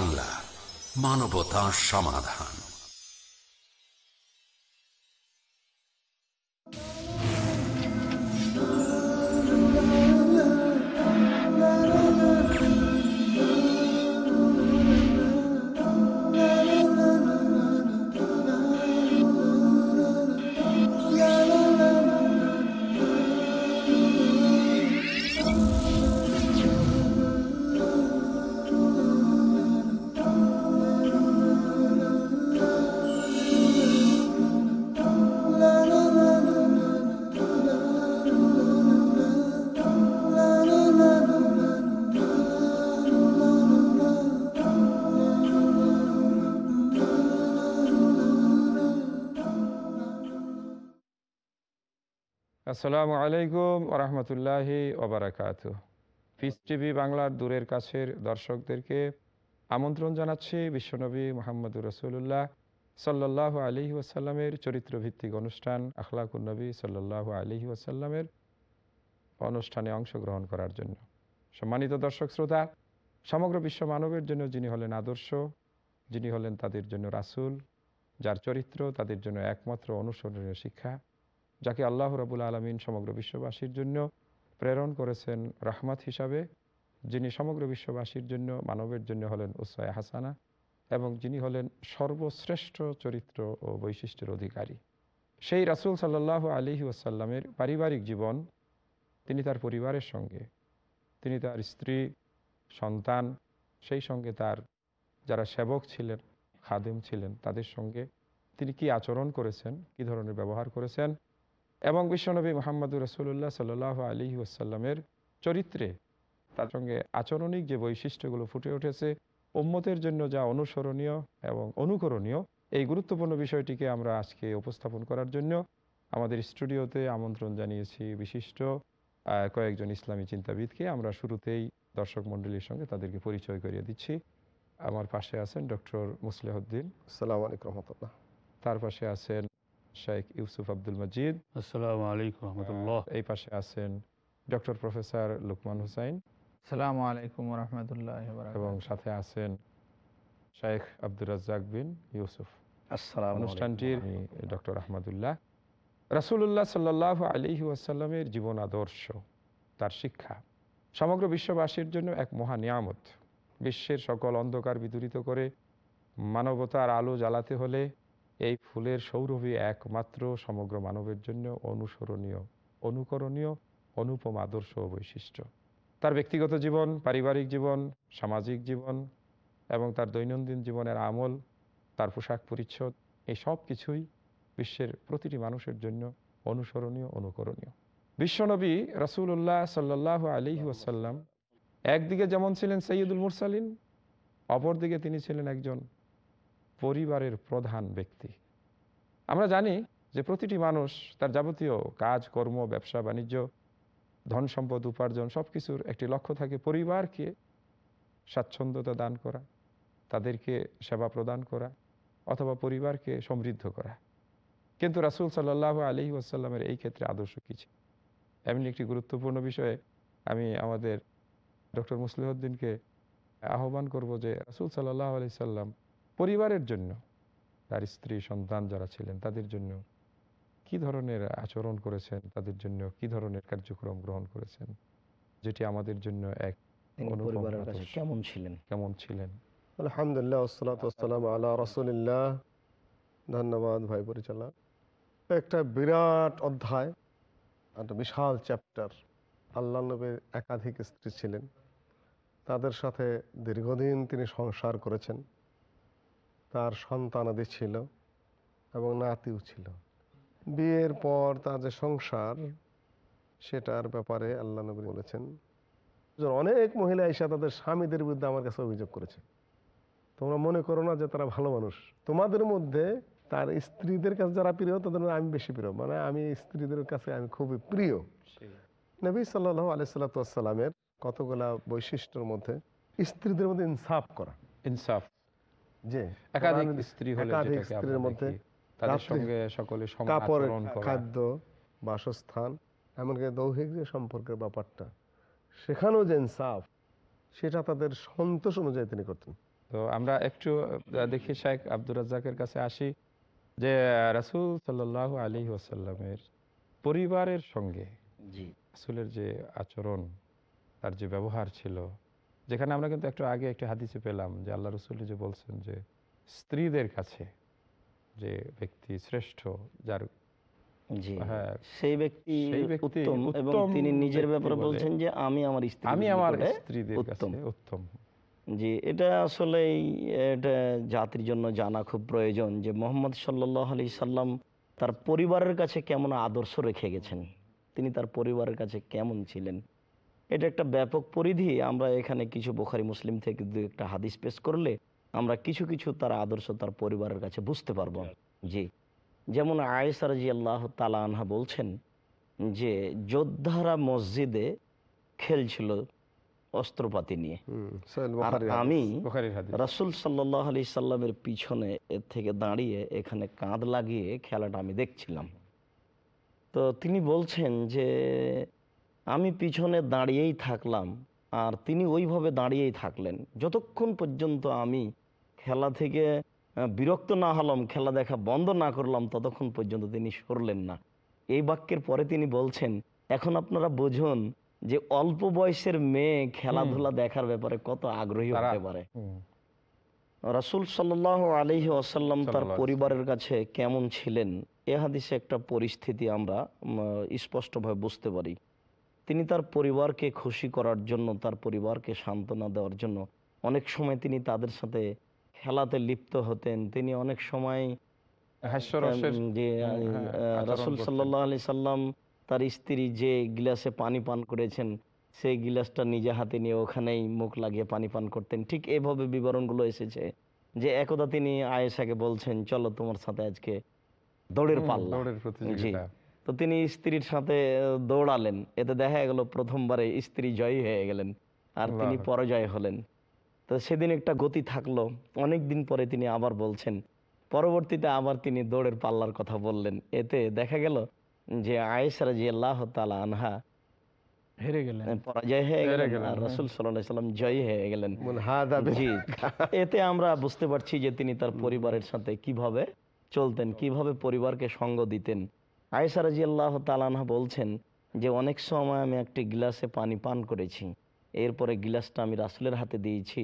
বাংলা মানবতা সমাধান। আসসালামু আলাইকুম ওরহমতুল্লাহি ওবরাকাত পিস টিভি বাংলার দূরের কাছের দর্শকদেরকে আমন্ত্রণ জানাচ্ছি বিশ্বনবী মোহাম্মদুর রসুল্লাহ সাল্লাহ আলহি ওয়াসাল্লামের চরিত্রভিত্তিক অনুষ্ঠান আখলাকুন্নবী সাল্লাহ আলহি ওয়াসাল্লামের অনুষ্ঠানে অংশগ্রহণ করার জন্য। সম্মানিত দর্শক শ্রোতা, সমগ্র বিশ্ব মানবের জন্য যিনি হলেন আদর্শ, যিনি হলেন তাদের জন্য রাসুল, যার চরিত্র তাদের জন্য একমাত্র অনুসরণীয় শিক্ষা যাকে আল্লাহ রাবুল আলমিন সমগ্র বিশ্ববাসীর জন্য প্রেরণ করেছেন রাহমাত হিসাবে, যিনি সমগ্র বিশ্ববাসীর জন্য মানবের জন্য হলেন উসায় হাসানা এবং যিনি হলেন সর্বশ্রেষ্ঠ চরিত্র ও বৈশিষ্ট্যের অধিকারী। সেই রাসুল সাল্লাহ আলিহি ওসাল্লামের পারিবারিক জীবন, তিনি তার পরিবারের সঙ্গে, তিনি তার স্ত্রী, সন্তান, সেই সঙ্গে তার যারা সেবক ছিলেন, খাদেম ছিলেন, তাদের সঙ্গে তিনি কি আচরণ করেছেন, কি ধরনের ব্যবহার করেছেন এবং বিশ্বনবী মোহাম্মদুর রসুল্লাহ সাল আলী ওসাল্লামের চরিত্রে তার সঙ্গে আচরণিক যে বৈশিষ্ট্যগুলো ফুটে উঠেছে উম্মতের জন্য যা অনুসরণীয় এবং অনুকরণীয় এই গুরুত্বপূর্ণ বিষয়টিকে আমরা আজকে উপস্থাপন করার জন্য আমাদের স্টুডিওতে আমন্ত্রণ জানিয়েছি বিশিষ্ট কয়েকজন ইসলামী চিন্তাবিদকে। আমরা শুরুতেই দর্শক মণ্ডলীর সঙ্গে তাদেরকে পরিচয় করিয়ে দিচ্ছি। আমার পাশে আছেন ডক্টর মুসলেহদ্দিন আসসালামু আলাইকুম রহমতুল্লাহ। তার পাশে আছেন শেখ ইউসুফ আব্দুল মজিদ আসসালামু আলাইকুম রহমতুল্লাহ এই পাশে আছেন ডক্টর প্রফেসর লুকমান হুসাইন সালামু আলাইকুম রহমতুল্লাহ এবং সাথে আছেন শেখ আব্দুর রাজ্জাক বিন ইউসুফ অনুষ্ঠানটির ডক্টর আহমদুল্লাহ রাসুল্লাহ সাল্লাহ আলিহি ওয়াসাল্লামের জীবন আদর্শ তার শিক্ষা সমগ্র বিশ্ববাসীর জন্য এক মহা নিয়ামত। বিশ্বের সকল অন্ধকার বিদূরিত করে মানবতার আলো জ্বালাতে হলে এই ফুলের সৌরভী একমাত্র সমগ্র মানবের জন্য অনুসরণীয়, অনুকরণীয়, অনুপম আদর্শ ও বৈশিষ্ট্য। তার ব্যক্তিগত জীবন, পারিবারিক জীবন, সামাজিক জীবন এবং তার দৈনন্দিন জীবনের আমল, তার পোশাক পরিচ্ছদ, এই সব কিছুই বিশ্বের প্রতিটি মানুষের জন্য অনুসরণীয়, অনুকরণীয়। বিশ্বনবী রসুল্লাহ সাল্লাহ আলি ওয়াসাল্লাম একদিকে যেমন ছিলেন সৈয়দুল মুরসালিন, অপরদিকে তিনি ছিলেন একজন পরিবারের প্রধান ব্যক্তি। আমরা জানি যে প্রতিটি মানুষ তার যাবতীয় কাজ, কর্ম, ব্যবসা, বাণিজ্য, ধন সম্পদ, উপার্জন সব কিছুর একটি লক্ষ্য থাকে পরিবারকে স্বাচ্ছন্দ্যতা দান করা, তাদেরকে সেবা প্রদান করা অথবা পরিবারকে সমৃদ্ধ করা। কিন্তু রাসুল সাল্লাহ আলি ওয়াসাল্লামের এই ক্ষেত্রে আদর্শ কী ছিল? এমনি একটি গুরুত্বপূর্ণ বিষয়ে আমি আমাদের ডক্টর মুসলিহদ্দিনকে আহ্বান করব যে রাসুল সাল্লাহ আলি সাল্লাম পরিবারের জন্য তার স্ত্রী সন্তান যারা ছিলেন তাদের জন্য কি ধরনের আচরণ করেছেন? তাদের জন্য কি ধরনের কার্যক্রম গ্রহণ করেছেন? যেটি আমাদের জন্য এক কেমন ছিলেন? কেমন ছিলেন? আলহামদুলিল্লাহ ওসালাতাম আল্লাহ রসুলিল্লাহ। ধন্যবাদ ভাই পরিচালক। একটা বিরাট অধ্যায় একটা বিশাল চ্যাপ্টার। আল্লাহ নবীর একাধিক স্ত্রী ছিলেন। তাদের সাথে দীর্ঘদিন তিনি সংসার করেছেন। তার সন্তানাদি ছিল এবং নাতিও ছিল। বিয়ের পর তার যে সংসার সেটার ব্যাপারে আল্লাহ নবী বলেছেন অনেক মহিলা এসে তাদের স্বামীদের বিরুদ্ধে আমার কাছে অভিযোগ করেছে। তোমরা মনে করো না যে তারা ভালো মানুষ। তোমাদের মধ্যে তার স্ত্রীদের কাছে যারা প্রিয় তাদের আমি বেশি প্রিয়। মানে আমি স্ত্রীদের কাছে আমি খুবই প্রিয়। নবী সাল্লাহ আলাইসাল্লামের কতগুলা বৈশিষ্ট্যের মধ্যে স্ত্রীদের মধ্যে ইনসাফ করা। ইনসাফ। যে একাধিক স্ত্রী হলে একাধিক স্ত্রীর মধ্যে তাদের সঙ্গে সকলে কাপড় খাদ্য বাসস্থান এমনকি দৌহিক যে সম্পর্কের ব্যাপারটা সেখানেও যে ইনসাফ সেটা তাদের সন্তোষ অনুযায়ী তিনি করতেন। তো আমরা একটু দেখি শেখ আব্দুর রাজ্জাকের কাছে আসি যে রাসুল সাল্লাহ আলী ওয়াসাল্লামের পরিবারের সঙ্গে জি। রাসুলের যে আচরণ তার যে ব্যবহার ছিল যেখানে আমরা কিন্তু একটু আগে একটি হাদিসে পেলাম যে আল্লাহ রসুল যে বলছেন যে স্ত্রীদের কাছে যে ব্যক্তি শ্রেষ্ঠ যার সেই ব্যক্তি উত্তম এবং তিনি নিজের ব্যাপারে বলছেন যে আমি আমার স্ত্রী আমি আমার স্ত্রীদের উত্তম। উত্তম। জি এটা আসলে এটা জাতির জন্য জানা খুব প্রয়োজন যে মোহাম্মদ সাল্লাহ আলি সাল্লাম তার পরিবারের কাছে কেমন আদর্শ রেখে গেছেন? তিনি তার পরিবারের কাছে কেমন ছিলেন? এটা একটা ব্যাপক পরিধি। আমরা এখানে কিছু বোখারি মুসলিম থেকে দু একটা হাদিস পেশ করলে আমরা কিছু কিছু তার আদর্শ তার পরিবারের কাছে বুঝতে পারব। জি। যেমন আয়েসার জি আল্লাহ তালা আনহা বলছেন যে যোদ্ধারা মসজিদে খেলছিল অস্ত্রপাতি নিয়ে। আর আমি বুখারীর হাদিস। রাসুল সাল্লাহ আলি সাল্লামের পিছনে এর থেকে দাঁড়িয়ে এখানে কাঁধ লাগিয়ে খেলাটা আমি দেখছিলাম। তো তিনি বলছেন যে আমি পিছনে দাঁড়িয়েই থাকলাম আর তিনি ওইভাবে দাঁড়িয়েই থাকলেন। যতক্ষণ পর্যন্ত আমি খেলা থেকে বিরক্ত না হলাম খেলা দেখা বন্ধ না করলাম ততক্ষণ পর্যন্ত তিনি সরলেন না। এই বাক্যের পরে তিনি বলছেন এখন আপনারা বুঝুন যে অল্প বয়সের মেয়ে খেলাধুলা দেখার ব্যাপারে কত আগ্রহী হতে পারে। রাসুল সাল্লাহ আলহি আসাল্লাম তার পরিবারের কাছে কেমন ছিলেন এ হাদিসে একটা পরিস্থিতি আমরা স্পষ্টভাবে বুঝতে পারি। তিনি তার পরিবারকে খুশি করার জন্য তার পরিবারকে সান্ত্বনা দেওয়ার জন্য অনেক সময় তিনি তাদের সাথে খেলাতে লিপ্ত হতেন। তিনি অনেক সময় যে রাসুল। সাল্লাহ আলি সাল্লাম তার স্ত্রী যে গিলাসে পানি পান করেছেন সেই গিলাসটা নিজে হাতে নিয়ে ওখানেই মুখ লাগিয়ে পানি পান করতেন। ঠিক এইভাবে বিবরণগুলো এসেছে যে একদা তিনি আয়েশাকে বলছেন চলো তোমার সাথে আজকে দৌড়ের পাল্লা। প্রতিযোগিতা। তো তিনি স্ত্রীর সাথে দৌড়ালেন। এতে দেখা গেল প্রথমবারে স্ত্রী জয়ী হয়ে গেলেন আর তিনি পরাজয় হলেন। তো সেদিন একটা গতি থাকল। অনেক দিন পরে তিনি আবার বলছেন পরবর্তীতে আবার তিনি দৌড়ের পাল্লার কথা বললেন। এতে দেখা গেল যে আয়েসারা জি আল্লাহ তালা আনহা হেরে গেলেন। পরাজয় হয়ে গেলেন গেলেন, আর হ্যাঁ। সাল্লাহ সাল্লাম জয়ী হয়ে গেলেন। বলে, হাদা জি। এতে আমরা বুঝতে পারছি যে তিনি তার পরিবারের সাথে কীভাবে চলতেন কীভাবে পরিবারকে সঙ্গ দিতেন। আয়েশা রাজি আল্লাহ তালানহা বলছেন যে, অনেক সময় আমি একটি গিলাসে পানি পান করেছি। এরপরে গিলাসটা আমি রাসুলের হাতে দিয়েছি।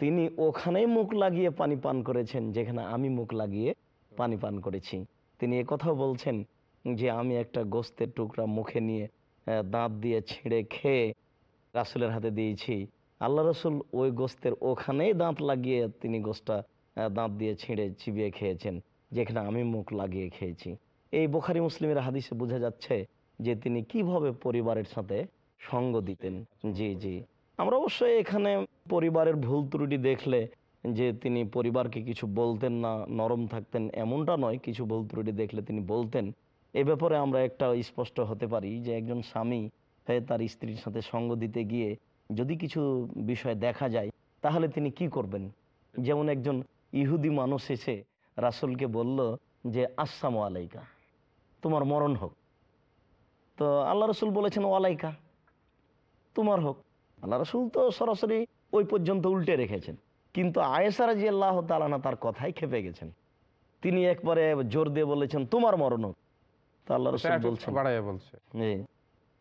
তিনি ওখানেই মুখ লাগিয়ে পানি পান করেছেন, যেখানে আমি মুখ লাগিয়ে পানি পান করেছি। তিনি কথাও বলছেন যে, আমি একটা গোস্তের টুকরা মুখে নিয়ে দাঁত দিয়ে ছিঁড়ে খেয়ে রাসুলের হাতে দিয়েছি। আল্লাহ রসুল ওই গোস্তের ওখানেই দাঁত লাগিয়ে তিনি গোস্তটা দাঁত দিয়ে ছিঁড়ে চিবিয়ে খেয়েছেন, যেখানে আমি মুখ লাগিয়ে খেয়েছি। এই বোখারি মুসলিমের হাদিসে বোঝা যাচ্ছে যে তিনি কীভাবে পরিবারের সাথে সঙ্গ দিতেন। জি জি। আমরা অবশ্যই এখানে পরিবারের ভুল ত্রুটি দেখলে যে তিনি পরিবারকে কিছু বলতেন না, নরম থাকতেন, এমনটা নয়, কিছু ভুল ত্রুটি দেখলে তিনি বলতেন। এ ব্যাপারে আমরা একটা স্পষ্ট হতে পারি যে একজন স্বামী হয়ে তার স্ত্রীর সাথে সঙ্গ দিতে গিয়ে যদি কিছু বিষয় দেখা যায়, তাহলে তিনি কি করবেন? যেমন একজন ইহুদি মানুষ এসে রাসুলকে বলল যে, আসসালামু আলাইকা। তোমার মরণ হোক। তো আল্লাহ রসুল বলেছেন ওয়ালাইকা তোমার হোক। আল্লাহ রসুল তো সরাসরি ওই পর্যন্ত উল্টে রেখেছেন। কিন্তু আয়েসারা জি আল্লাহ তালানা তার কথাই খেপে গেছেন। তিনি একবারে জোর দিয়ে বলেছেন তোমার মরণ হোক। তো আল্লাহ রসুল একটু বলছেন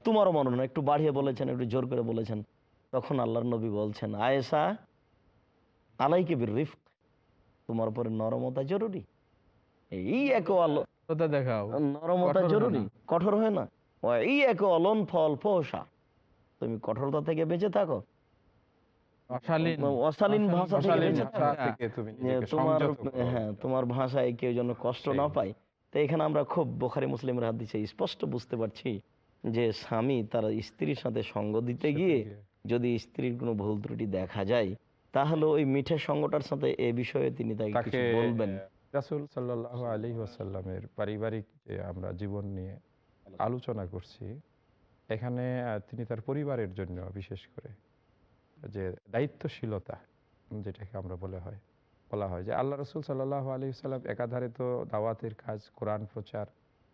তোমারও মনে একটু বাড়িয়ে বলেছেন একটু জোর করে বলেছেন। তখন আল্লাহর নবী বলছেন আয়েশা আলাইকে বির রিফ তোমার উপরে নরমতা জরুরি? এই এক ওটা দেখাও। নরমতা জরুরি? কঠোর হয় না? এই এক অলন ফল ফোসা তুমি কঠোরতা থেকে বেঁচে থাকো। অশালীন। ভাষা তোমার হ্যাঁ তোমার ভাষায় কেউ যেন কষ্ট না পায়। তো এখানে আমরা খুব বোখারি মুসলিমের হাত দিচ্ছে। স্পষ্ট বুঝতে পারছি যে স্বামী তার স্ত্রীর সাথে সঙ্গ দিতে গিয়ে যদি স্ত্রীর কোনো ভুল ত্রুটি দেখা যায় তাহলে ওই মিঠে সঙ্গটার সাথে এ বিষয়ে তিনি তাকে তাকে কিছু বলবেন রাসুল সাল্লাহ আলী ওয়াসাল্লামের পারিবারিক যে আমরা জীবন নিয়ে আলোচনা করছি এখানে তিনি তার পরিবারের জন্য বিশেষ করে যে দায়িত্বশীলতা যেটাকে আমরা বলে হয় বলা হয় যে আল্লাহ রসুল সাল্লাহ আলী সাল্লাম একাধারে তো দাওয়াতের কাজ কোরআন প্রচার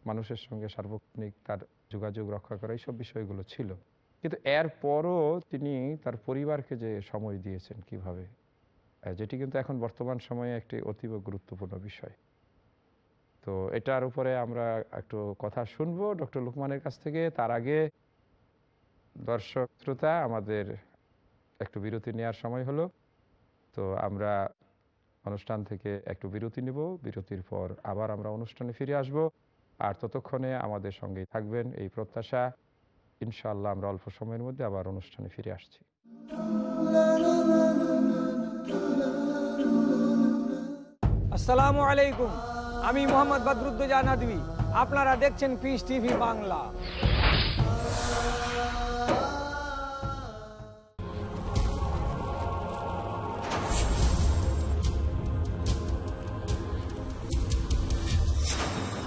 মানুষের সঙ্গে সার্বক্ষণিক তার যোগাযোগ রক্ষা করা এইসব বিষয়গুলো ছিল। কিন্তু এরপরও তিনি তার পরিবারকে যে সময় দিয়েছেন কীভাবে যেটি কিন্তু এখন বর্তমান সময়ে একটি অতীব গুরুত্বপূর্ণ বিষয়। তো এটার উপরে আমরা একটু কথা শুনব ডক্টর লুকমানের কাছ থেকে। তার আগে দর্শক, শ্রোতা, আমাদের একটু বিরতি নেওয়ার সময় হলো। তো আমরা অনুষ্ঠান থেকে একটু বিরতি নিব। বিরতির পর আবার আমরা অনুষ্ঠানে ফিরে আসব। আর ততক্ষণে আমাদের সঙ্গেই থাকবেন এই প্রত্যাশা। ইনশাআল্লাহ আমরা অল্প সময়ের মধ্যে আবার অনুষ্ঠানে ফিরে আসছি। আসসালামু আলাইকুম। আমি মোহাম্মদ বদরুদ্দোজা নদী আপনারা দেখছেন পিস টিভি বাংলা।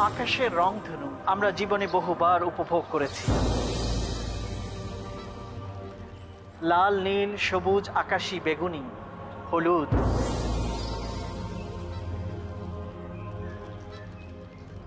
আকাশের রংধনু আমরা জীবনে বহুবার উপভোগ করেছি। লাল, নীল, সবুজ, আকাশী, বেগুনি, হলুদ।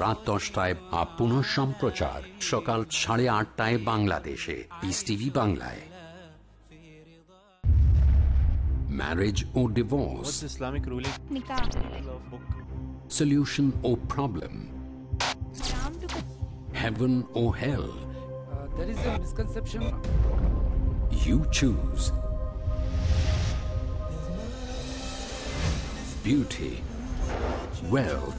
রাত দশটায় বা পুনঃ সম্প্রচার সকাল সাড়ে আটটায় বাংলাদেশে পিস টিভি বাংলায় marriage O divorce Islamic ruling? solution or problem heaven or hell there is a misconception You choose beauty, wealth,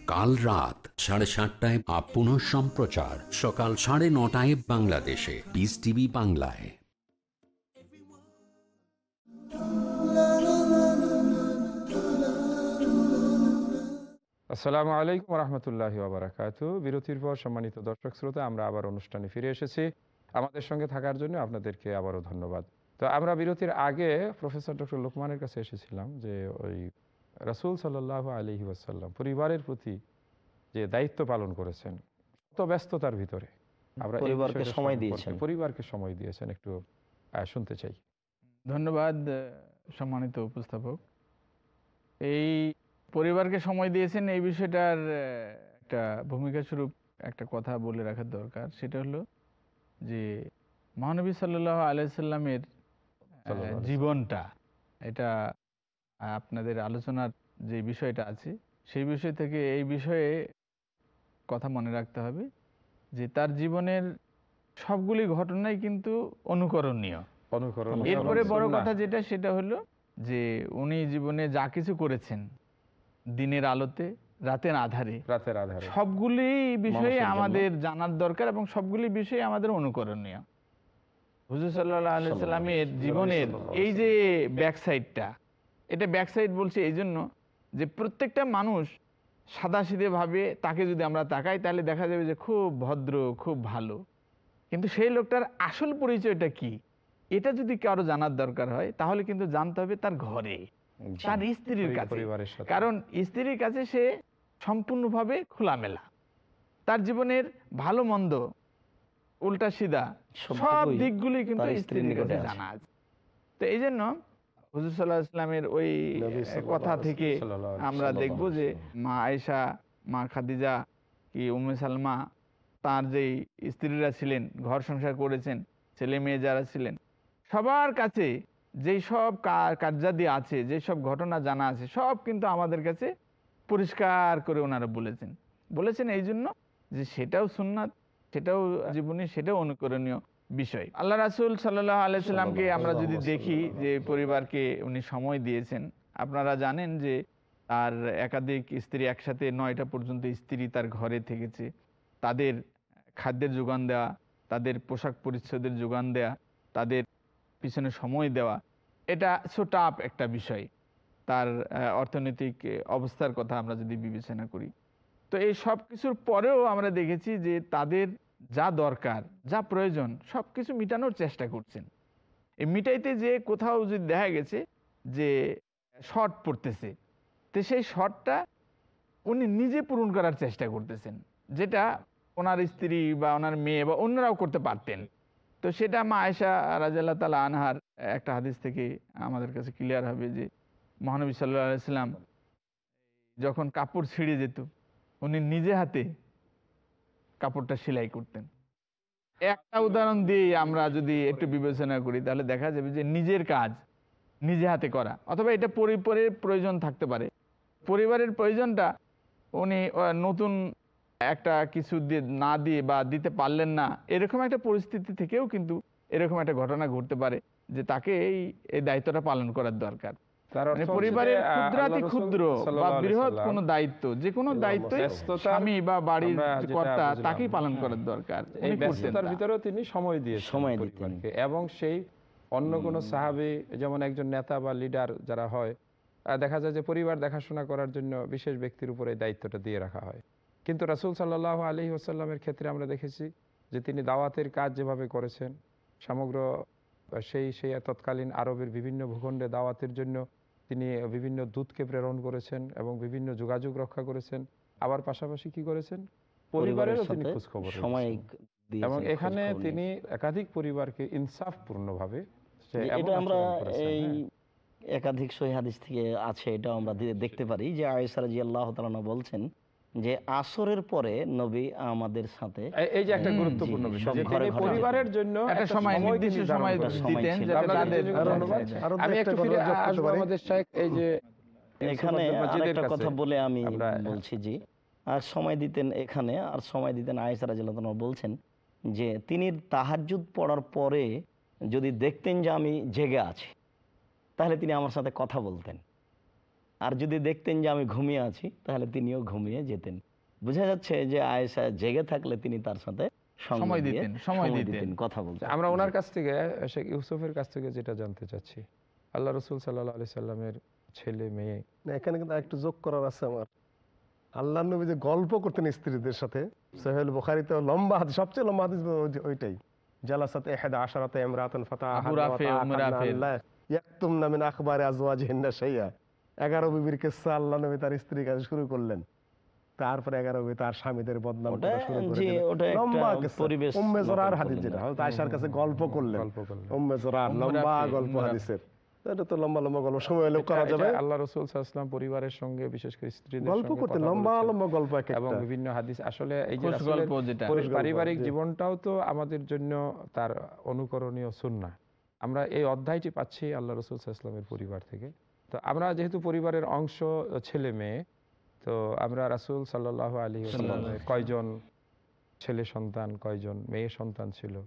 কাল রাত সাড়ে সাতটায় আপ পুনঃ সম্প্রচার। সকাল সাড়ে নটায় বাংলাদেশে। পিস টিভি বাংলায়। আসসালামু আলাইকুম রহমতুল্লাহি ওবরাকাত। বিরতির পর সম্মানিত দর্শক শ্রোতা, আমরা আবার অনুষ্ঠানে ফিরে এসেছি। আমাদের সঙ্গে থাকার জন্য আপনাদেরকে আবারও ধন্যবাদ। তো আমরা বিরতির আগে প্রফেসর ডক্টর লোকমানের কাছে এসেছিলাম যে ওই রাসুল সাল্লাহ আলহি ওয়াসাল্লাম পরিবারের প্রতি যে দায়িত্ব পালন করেছেন কত ব্যস্ততার ভিতরে। আমরা এই পরিবারকে সময় দিয়েছেন। পরিবারকে সময় দিয়েছেন একটু শুনতে চাই। ধন্যবাদ সম্মানিত উপস্থাপক। এই পরিবারকে সময় দিয়েছেন এই বিষয়টার একটা ভূমিকা স্বরূপ একটা কথা বলে রাখার দরকার। সেটা হলো যে মহানবী সাল্লাহ আলাইসাল্লামের জীবনটা এটা আপনাদের আলোচনার যে বিষয়টা আছে সেই বিষয় থেকে এই বিষয়ে কথা মনে রাখতে হবে যে তার জীবনের সবগুলি ঘটনাই কিন্তু অনুকরণীয়। অনুকরণ এরপরে বড় কথা যেটা সেটা হলো যে উনি জীবনে যা কিছু করেছেন দিনের আলোতে রাতের আধারে রাতের আধারে। সবগুলি বিষয়ে আমাদের জানার দরকার এবং সবগুলি বিষয়ে আমাদের অনুকরণীয়। হুজুর সাল্লাহ আলাইসাল্লামের জীবনের এই যে ব্যাক সাইডটা এটা ব্যাক সাইড বলছে এই জন্য যে প্রত্যেকটা মানুষ সাদাসিধে ভাবে তাকে যদি আমরা তাকাই তাহলে দেখা যাবে যে খুব ভদ্র খুব ভালো। কিন্তু সেই লোকটার আসল পরিচয়টা কি? এটা যদি কারও জানার দরকার হয় তাহলে কিন্তু জানতে হবে তার ঘরে তার স্ত্রীর কাছে। কারণ স্ত্রীর কাছে সে সম্পূর্ণভাবে খোলামেলা। তার জীবনের ভালো মন্দ উল্টা সিধা সব দিকগুলি কিন্তু তার স্ত্রীর স্ত্রীর কাছে জানা আছে। তো এই জন্য হুজুর সাল্লাহ ইসলামের ওই কথা থেকে আমরা দেখব যে মা আয়েশা মা খাদিজা কি উমে সালমা তার যে স্ত্রীরা ছিলেন ঘর সংসার করেছেন ছেলে মেয়ে যারা ছিলেন সবার কাছে যেই সব কার্যাদি আছে যেই সব ঘটনা জানা আছে সব কিন্তু আমাদের কাছে পরিষ্কার করে ওনারা বলেছেন। বলেছেন এই জন্য যে সেটাও সুন্নাত সেটাও জীবনী সেটাও অনুকরণীয়। বিষয়। আল্লাহ রাসুল সাল্লাহ আলাইসাল্লামকে আমরা যদি দেখি যে পরিবারকে উনি সময় দিয়েছেন আপনারা জানেন যে তার একাধিক স্ত্রী একসাথে নয়টা পর্যন্ত স্ত্রী তার ঘরে থেকেছে। তাদের খাদ্যের যোগান দেওয়া তাদের পোশাক পরিচ্ছদের যোগান দেওয়া তাদের পিছনে সময় দেওয়া এটা সো টাফ একটা বিষয়। তার অর্থনৈতিক অবস্থার কথা আমরা যদি বিবেচনা করি। তো এই সব কিছুর পরেও আমরা দেখেছি যে তাদের যা দরকার, যা প্রয়োজন সব কিছু মিটানোর চেষ্টা করছেন। এই মিটাইতে যে কোথাও যদি দেখা গেছে যে শর্ট পড়তেছে, তো সেই শর্টটা উনি নিজে পূরণ করার চেষ্টা করতেছেন, যেটা ওনার স্ত্রী বা ওনার মেয়ে বা অন্যরাও করতে পারতেন। তো সেটা মা আয়সা রাজাল্লাহ তালা আনহার একটা হাদিস থেকে আমাদের কাছে ক্লিয়ার হবে যে মহানবী সাল্লাহ আলাইসাল্লাম যখন কাপড় ছিঁড়ে যেত, উনি নিজে হাতে কাপড়টা সেলাই করতেন। একটা উদাহরণ দিয়ে আমরা যদি একটু বিবেচনা করি, তাহলে দেখা যাবে যে নিজের কাজ নিজে হাতে করা, অথবা এটা পরিবারের প্রয়োজন থাকতে পারে। পরিবারের প্রয়োজনটা উনি নতুন একটা কিছু দিয়ে না দিয়ে বা দিতে পারলেন না, এরকম একটা পরিস্থিতি থেকেও কিন্তু এরকম একটা ঘটনা ঘটতে পারে যে তাকে এই এই দায়িত্বটা পালন করার দরকার। মানে হচ্ছে পরিবারের ক্ষুদ্রাতি ক্ষুদ্র বা বৃহৎ সাল্লাম দায়িত্ব যে কোনো দায়িত্ব স্বামী বা বাড়ির কর্তা তাকেই পালন হ্যাঁ। করার দরকার এই ব্যস্ততার ভিতরেও তিনি সময় দিয়ে সময় দিতেন। এবং সেই অন্য কোন সাহাবি যেমন একজন নেতা বা লিডার যারা হয় দেখা যায় যে পরিবার দেখাশোনা করার জন্য বিশেষ ব্যক্তির উপরে দায়িত্বটা দিয়ে রাখা হয় কিন্তু রাসূল সাল্লাহ আলী ওসাল্লামের ক্ষেত্রে আমরা দেখেছি যে তিনি দাওয়াতের কাজ যেভাবে করেছেন সমগ্র সেই সেই তৎকালীন আরবের বিভিন্ন ভূখণ্ডে দাওয়াতের জন্য তিনি বিভিন্ন দূতকে প্রেরণ করেছেন এবং বিভিন্ন যোগাযোগ রক্ষা করেছেন আবার পাশাপাশি কি করেছেন পরিবারেরও তিনি সাথে খোঁজ খবর সময় রেখেছেন। এবং এখানে তিনি একাধিক পরিবারকে ইনসাফপূর্ণ ভাবে সে যে এটা আমরা এই হ্যাঁ। একাধিক সহি হাদিস থেকে আছে এটা আমরা দেখতে পারি যে আয়েসার জি আল্লাহ তালা বলছেন যে আসরের পরে নবী আমাদের সাথে এই- যে একটা গুরুত্বপূর্ণ বিষয় পরিবারের জন্য একটা সময় নির্দিষ্ট সময় দিতেন যাতে তাদের ধন্যবাদ। আমি একটু কথা ফিরে আসব পারি? আমাদের শাইখ এই যে এখানে আরেকটা কথা বলে আমি বলছি জি। আর সময় দিতেন এখানে আর সময় দিতেন আয়েসা রাজিয়াল্লাহু বলছেন যে তিনি তাহাজ্জুদ পড়ার পরে যদি দেখতেন যে আমি জেগে আছি তাহলে তিনি আমার সাথে কথা বলতেন। আর যদি দেখতেন যে আমি ঘুমিয়ে আছি তাহলে তিনিও ঘুমিয়ে যেতেন। বোঝা যাচ্ছে যে আয়েশা জেগে থাকলে তিনি তার সাথে সময় দিতেন, সময় দিতেন। কথা বলতেন। আমরা ওনার কাছ থেকে শেখ ইউসুফের কাছ থেকে যেটা জানতে চাচ্ছি। আল্লাহ রসুল সাল্লাহ আলি সাল্লামের ছেলে মেয়ে। না, এখানে কিন্তু একটু যোগ করার আছে আমার। আল্লাহ নবী যে গল্প করতেন স্ত্রীদের সাথে সোহেল বুখারিতে লম্বা হাদিস সবচেয়ে লম্বা হাদিস ওইটাই। জালাসাত এহেদা আশারাতে ইমরাতান ফাতা রাফের। ইয়াকতুমনা মিন আখবারে আজওয়াজিহিন্না শাইয়া 11 বিবির কিসসা আল্লাহ নবী তার স্ত্রীর কাছে শুরু করলেন। তারপরে 11 বিবি তার স্বামীদের বদনাম করা শুরু লম্বা কিসসা। পরিবেশ উম্মে জরার হাদিস যেটা। হযরত আয়েশার কাছে গল্প করলেন। গল্প উম্মে জরার লম্বা গল্প হাদিসের। এটা তো লম্বা লম্বা গল্প। সময় হলেও করা যাবে। আল্লাহ রসুল সাল্লাম পরিবারের সঙ্গে বিশেষ করে স্ত্রীদের গল্প করতে লম্বা লম্বা গল্প এক এবং বিভিন্ন হাদিস। আসলে এই যে গল্প যেটা। পারিবারিক। জীবনটাও তো আমাদের জন্য তার অনুকরণীয় সুন্না আমরা এই অধ্যায়টি পাচ্ছি আল্লাহ রসুল ইসলামের পরিবার থেকে। তো আমরা যেহেতু পরিবারের অংশ ছেলে মেয়ে তো আমরা রাসূল সাল্লাহ আলী কয়জন ছেলে সন্তান কয়জন মেয়ে সন্তান ছিল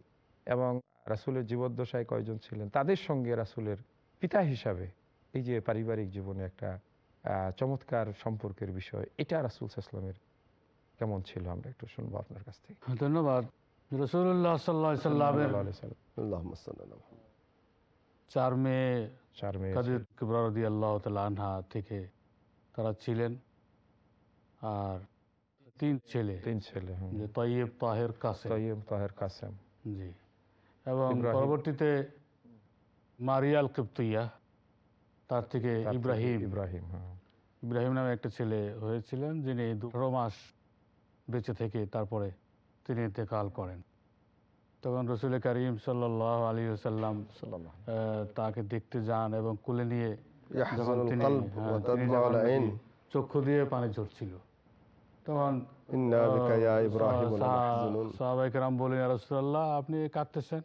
এবং রাসূলের জীবদ্দশায় কয়জন ছিলেন তাদের সঙ্গে রাসূলের পিতা হিসাবে এই যে পারিবারিক জীবনে একটা চমৎকার সম্পর্কের বিষয় এটা রাসূল ইসলামের কেমন ছিল? আমরা একটু শুনব আপনার কাছ থেকে। ধন্যবাদ। রসুল্লাহ সাল্লাহ সাল্লামের। চার মেয়ে চার মেয়ে কিবরারদি আল্লাহ আনহা থেকে তারা ছিলেন। আর তিন ছেলে। তিন ছেলে যে তৈয়ব তাহের তৈয়ব তাহের কাসেম। জি। এবং পরবর্তীতে মারিয়াল কিপ্তিয়া তার থেকে ইব্রাহিম। ইব্রাহিম ইব্রাহিম নামে একটা ছেলে হয়েছিলেন যিনি দুটো মাস বেঁচে থেকে তারপরে তিনি ইন্তেকাল করেন। তখন রসুল করিম সাল্লাহ আলী সাল্লাম তাকে দেখতে যান এবং কুলে নিয়ে যখন ইয়াহজানুল তিনি কলব ওয়া তিনি তাদমা যখন আল আইন। নাকি চক্ষু দিয়ে পানি ঝরছিল তখন ইন্না বিকা ইয়া ইব্রাহিম লামাহজুনুন। সাহাবাইকেরাম বলেন "ইয়া আপনি কাঁদতেছেন?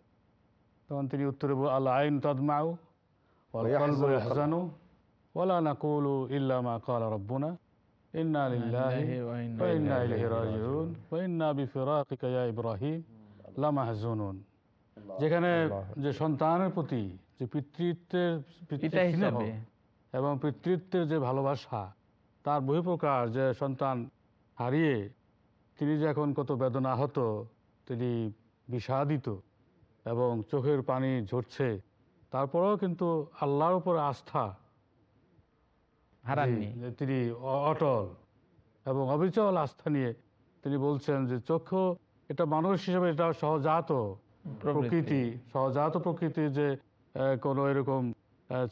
তখন তিনি উত্তরে আইন তদমাউ ওয়াল কলবু ওয়াইয়াহজানু ইয়াহজানু ওয়ালা নাকুলু ইল্লা মা ইন্না লিল্লাহি ইন্না ইলাইহি রাজিউন। ওয়া ইন্না বিফিরাকিকা ইয়া ইব্রাহিম। লামাহজুনুন যেখানে যে সন্তানের প্রতি যে পিতৃত্বের পিতৃস্নেহ এবং পিতৃত্বের যে ভালোবাসা তার বহিঃপ্রকাশ যে সন্তান হারিয়ে তিনি যে এখন কত বেদনা আহত তিনি বিষাদিত এবং চোখের পানি ঝরছে তারপরেও কিন্তু আল্লাহর উপর আস্থা হারাননি। তিনি অটল এবং অবিচল আস্থা নিয়ে তিনি বলছেন যে চক্ষু এটা মানুষ হিসেবে এটা সহজাত প্রকৃতি। সহজাত প্রকৃতি যে কোনো এরকম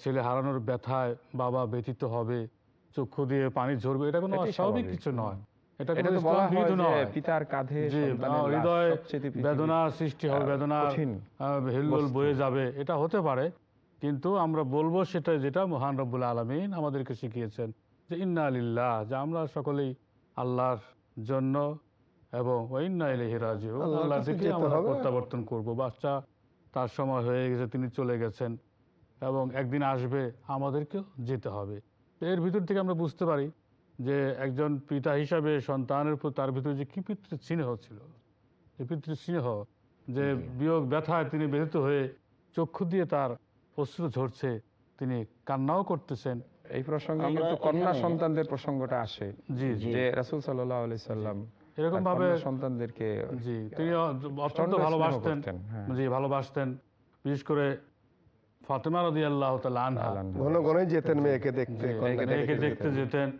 ছেলে হারানোর ব্যথায় বাবা ব্যথিত হবে চক্ষু দিয়ে পানি ঝরবে এটা কোনো অস্বাভাবিক স্বাভাবিক। কিছু নয়। এটা এটা কোনো তো বলা ইসলাম হয় বিধি যে নয়। পিতার কাঁধে জি, সন্তানের আহ, লাশ হৃদয়ে সবচেয়ে পৃথিবীর, বেদনার সৃষ্টি হবে আহ, বেদনার কঠিন হিল্লোল বস্তু। বয়ে যাবে এটা হতে পারে। কিন্তু আমরা বলব সেটা যেটা মহান রব্বুল আলমিন আমাদেরকে শিখিয়েছেন যে ইন্না আলিল্লাহ যে আমরা সকলেই আল্লাহর জন্য এবং আল্লাহ যেতে আমরা প্রত্যাবর্তন করব। বাচ্চা তার সময় হয়ে গেছে তিনি চলে গেছেন এবং একদিন আসবে আমাদেরকেও যেতে হবে। এর ভিতর থেকে আমরা বুঝতে পারি যে একজন পিতা হিসাবে সন্তানের উপর তার ভিতরে যে কি পিতৃ স্নেহ ছিল যে পিতৃ স্নেহ যে বিয়োগ ব্যথায় তিনি ব্যথিত হয়ে চক্ষু দিয়ে তার অশ্রু ঝরছে তিনি কান্নাও করতেছেন। এই প্রসঙ্গে কন্যা সন্তানদের প্রসঙ্গটা আসে জি জি। যে রাসূল সাল্লাল্লাহু আলাইহি সাল্লাম এরকম ভাবে সন্তানদেরকে জি তিনি অত্যন্ত ভালোবাসতেন। হ্যাঁ। জি ভালোবাসতেন। বিশেষ করে ফাতেমা রদি আল্লাহ আনহা। ঘন ঘনই যেতেন মেয়েকে দেখতে মেয়েকে দেখতে দেখতে যেতেন।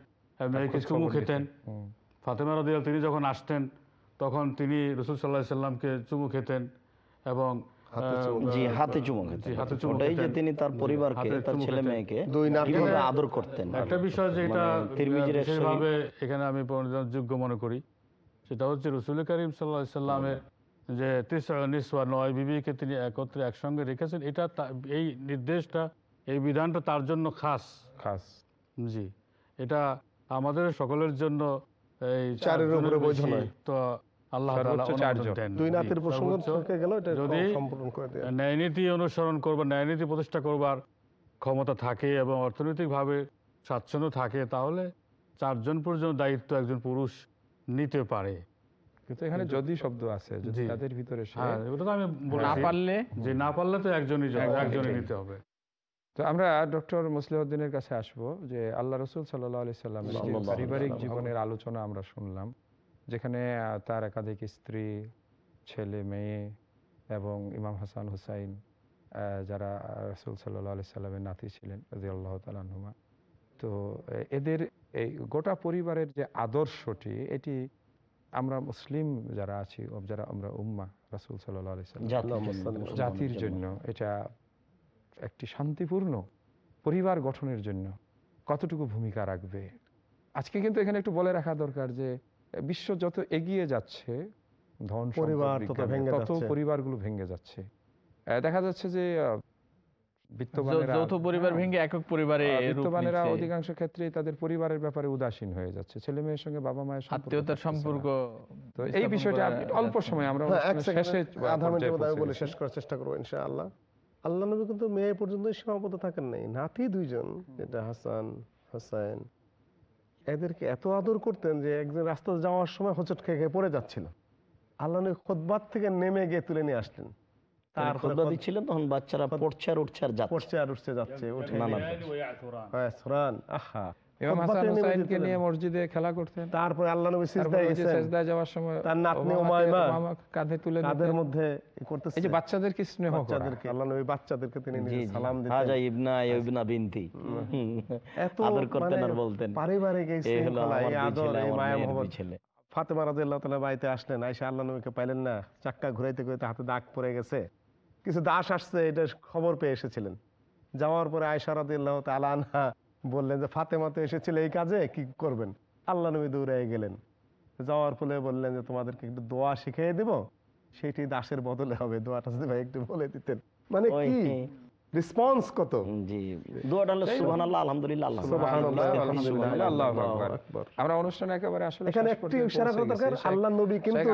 মেয়েকে চুমু খেতেন। ফাতেমা রদিয়াল তিনি যখন আসতেন তখন তিনি রসুল সাল্লাহ সাল্লামকে চুমু খেতেন এবং হাতে চুমু জি হাতে চুমু খেতেন। ওটাই যে তিনি তার জি, পরিবারকে তার ছেলে খেতেন। মেয়েকে দুই নাতি কীভাবে এখানে- আদর করতেন। একটা বিষয় যে এটা মানে এখানে আমি যোগ্য মনে করি। সেটা হচ্ছে রসুল করিম সাল্লাহ সাল্লামের যে তিসা নয় বিবিকে তিনি একত্রে একসঙ্গে রেখেছেন। এটা এই নির্দেশটা এই বিধানটা তার জন্য খাস। খাস। জি। এটা আমাদের সকলের জন্য এই চারের উপরে নয়। তো আল্লাহ। দুই নাতির প্রসঙ্গ গেল এটা যদি সম্পূর্ণ করে দেয়া। ন্যায়নীতি অনুসরণ করবার ন্যায়নীতি প্রতিষ্ঠা করবার ক্ষমতা থাকে এবং অর্থনৈতিকভাবে স্বাচ্ছন্দ্য থাকে তাহলে চারজন পর্যন্ত দায়িত্ব একজন পুরুষ নিতে পারে। কিন্তু এখানে যদি শব্দ আছে যদি তাদের ভিতরে হ্যাঁ ওটা তো আমি না পারলে? যে না পারলে তো একজনই একজনই একজনই নিতে হবে। তো আমরা ডক্টর মুসলিউদ্দিনের কাছে আসব যে আল্লাহ রসুল সাল্লাহ আলি সাল্লামের পারিবারিক জীবনের আলোচনা আমরা শুনলাম যেখানে তার একাধিক স্ত্রী ছেলে মেয়ে এবং ইমাম হাসান হুসাইন যারা রসুল সাল্লাহ আলি সাল্লামের নাতি ছিলেন রাজি আল্লাহ তালুমা তো এদের এই গোটা পরিবারের যে আদর্শটি এটি আমরা মুসলিম যারা আছি যারা আমরা উম্মা রাসুল সাল্লাম জাতির জন্য, সাল্লি জাতির জন্য। এটা একটি শান্তিপূর্ণ পরিবার গঠনের জন্য কতটুকু ভূমিকা রাখবে? আজকে কিন্তু এখানে একটু বলে রাখা দরকার যে বিশ্ব যত এগিয়ে যাচ্ছে ধন পরিবার তত। পরিবারগুলো ভেঙে যাচ্ছে। আহ, দেখা যাচ্ছে যে যৌথ পরিবার হ্যাঁ, ভেঙে একক পরিবারে বিত্তবানেরা অধিকাংশ ক্ষেত্রে তাদের পরিবারের ব্যাপারে উদাসীন হয়ে যাচ্ছে। ছেলে মেয়ের সঙ্গে বাবা মায়ের আত্মীয়তার সম্পর্ক তো এই বিষয়টা অল্প সময় আমরা এক অনুষ্ঠানের শেষে আধা মিনিটের পর্যায়ে মধ্যে আমি পৌঁছে বলে শেষ করার চেষ্টা করব ইনশাআল্লাহ। আল্লাহ নবী কিন্তু মেয়ে পর্যন্ত সীমাবদ্ধ থাকেন নাই। নাতি দুইজন যেটা হাসান হোসেন এদেরকে এত আদর করতেন যে একজন রাস্তা যাওয়ার সময় হোঁচট খেয়ে খেয়ে পড়ে যাচ্ছিল। আল্লাহ নবী খোদবাত থেকে নেমে গিয়ে তুলে নিয়ে আসলেন। খুতবা দিচ্ছিলেন তখন বাচ্চারা পড়ছে আর উঠছে আর যাচ্ছে। পড়ছে আর উঠছে যাচ্ছে উঠে নানা হ্যাঁ, সুরান, আহা। ইমাম হাসান হুসাইনকে নিয়ে মসজিদে খেলা করতেন। তারপরে আল্লাহ নবী তারপরে সিজদায় ওই যে গেছেন। সেজদায় যাওয়ার সময় তার নাতনি উমাইমা কাঁধে তুলে কাদের মধ্যে ই করতেছে। এই যে বাচ্চাদেরকে স্নেহ বাচ্চাদেরকে আল্লাহ নবী বাচ্চাদেরকে তিনি জি নিজে জি সালাম দিতেন। হাজা ইবনা ইবনা বিনতি। এত আদর করতেন মানে আর বলতেন। পারিবারিক এই এই শৃঙ্খলা, এই আদর, এই মায়া মহব্বত। ছেলে। ফাতেমা রাদিয়াল্লাহু তাআলা বাড়িতে আসলেন আয়েশা আল্লাহ নবীকে পাইলেন না চাক্কা ঘুরাইতে ঘুরাইতে হাতে দাগ পড়ে গেছে। কিছু দাস আসছে এটা খবর পেয়ে এসেছিলেন। যাওয়ার পরে আয়েশা রাদিয়াল্লাহু তাআলা আনহা বললেন যে ফাতেমা তো এসেছিল এই কাজে কি করবেন? আল্লাহ নবী দৌড়ে গেলেন। যাওয়ার ফলে বললেন যে তোমাদেরকে একটু দোয়া শিখিয়ে দেব সেটি দাসের বদলে হবে। দোয়াটা যদি ভাই একটু বলে দিতেন। মানে কি? রেসপন্স কত জি দোয়াটা হলো সুবহানাল্লাহ আলহামদুলিল্লাহ আল্লাহ সুবহানাল্লাহ, আলহামদুলিল্লাহ, আল্লাহু আকবার। আমরা অনুষ্ঠানে একেবারে আসলে এখানে একটি ইশারা করা দরকার। আল্লাহর নবী কিন্তু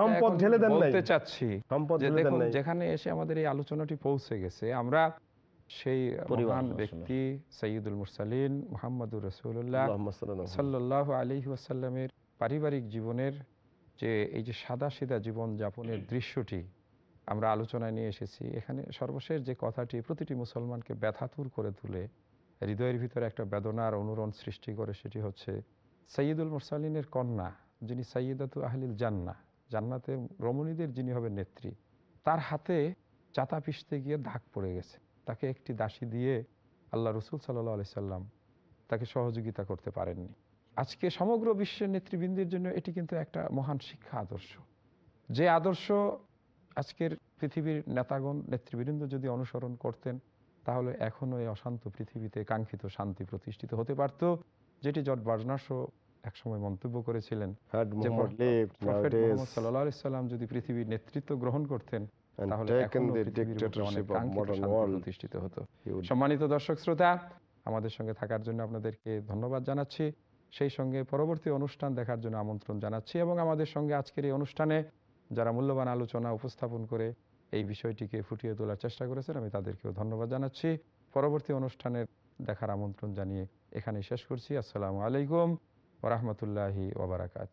সম্পদ ঢেলে দেন নাই। বলতে চাচ্ছি সম্পদ ঢেলে দেন নাই। যেখানে এসে আমাদের এই আলোচনাটি পৌঁছে গেছে আমরা সেই মহান ব্যক্তি সৈয়দুল মুরসালিন মোহাম্মদুর রসুল্লাহ আল্লাহুম্মা সাল্লি আলা মুহাম্মাদ। সাল্লাহ আলহি ওয়াসাল্লামের পারিবারিক জীবনের যে এই যে সাদা সিধা জীবন যাপনের দৃশ্যটি আমরা আলোচনায় নিয়ে এসেছি। এখানে সর্বশেষ যে কথাটি, প্রতিটি মুসলমানকে ব্যথাতুর করে তুলে, হৃদয়ের ভিতরে একটা বেদনার অনুরণ সৃষ্টি করে, সেটি হচ্ছে সৈয়দুল মুরসালিনের কন্যা, যিনি সৈয়দাতু আহলিল জান্না, জান্নাতের রমণীদের যিনি হবেন নেত্রী, তার হাতে চাতা পিষতে গিয়ে দাগ পড়ে গেছে। তাকে একটি দাসী দিয়ে আল্লাহ রসুল সাল্লাহ আলি সাল্লাম তাকে সহযোগিতা করতে পারেননি। আজকে সমগ্র বিশ্বের নেতৃবৃন্দের জন্য এটি কিন্তু একটা মহান শিক্ষা আদর্শ। যে আদর্শ আজকের পৃথিবীর নেতাগণ নেতৃবৃন্দ যদি অনুসরণ করতেন তাহলে এখনও এই অশান্ত পৃথিবীতে কাঙ্ক্ষিত শান্তি প্রতিষ্ঠিত হতে পারত যেটি জর্জ বার্নাসও একসময় মন্তব্য করেছিলেন সাল্লাম যদি পৃথিবীর নেতৃত্ব গ্রহণ করতেন তাহলে প্রতিষ্ঠিত হতো। সম্মানিত দর্শক শ্রোতা আমাদের সঙ্গে থাকার জন্য আপনাদেরকে ধন্যবাদ জানাচ্ছি। সেই সঙ্গে পরবর্তী অনুষ্ঠান দেখার জন্য আমন্ত্রণ জানাচ্ছি এবং আমাদের সঙ্গে আজকের এই অনুষ্ঠানে যারা মূল্যবান আলোচনা উপস্থাপন করে এই বিষয়টিকে ফুটিয়ে তোলার চেষ্টা করেছেন, আমি তাদেরকেও ধন্যবাদ জানাচ্ছি। পরবর্তী অনুষ্ঠানের দেখার আমন্ত্রণ জানিয়ে এখানে শেষ করছি। আসসালামু আলাইকুম ওরহমতুল্লাহি ওবরাকাত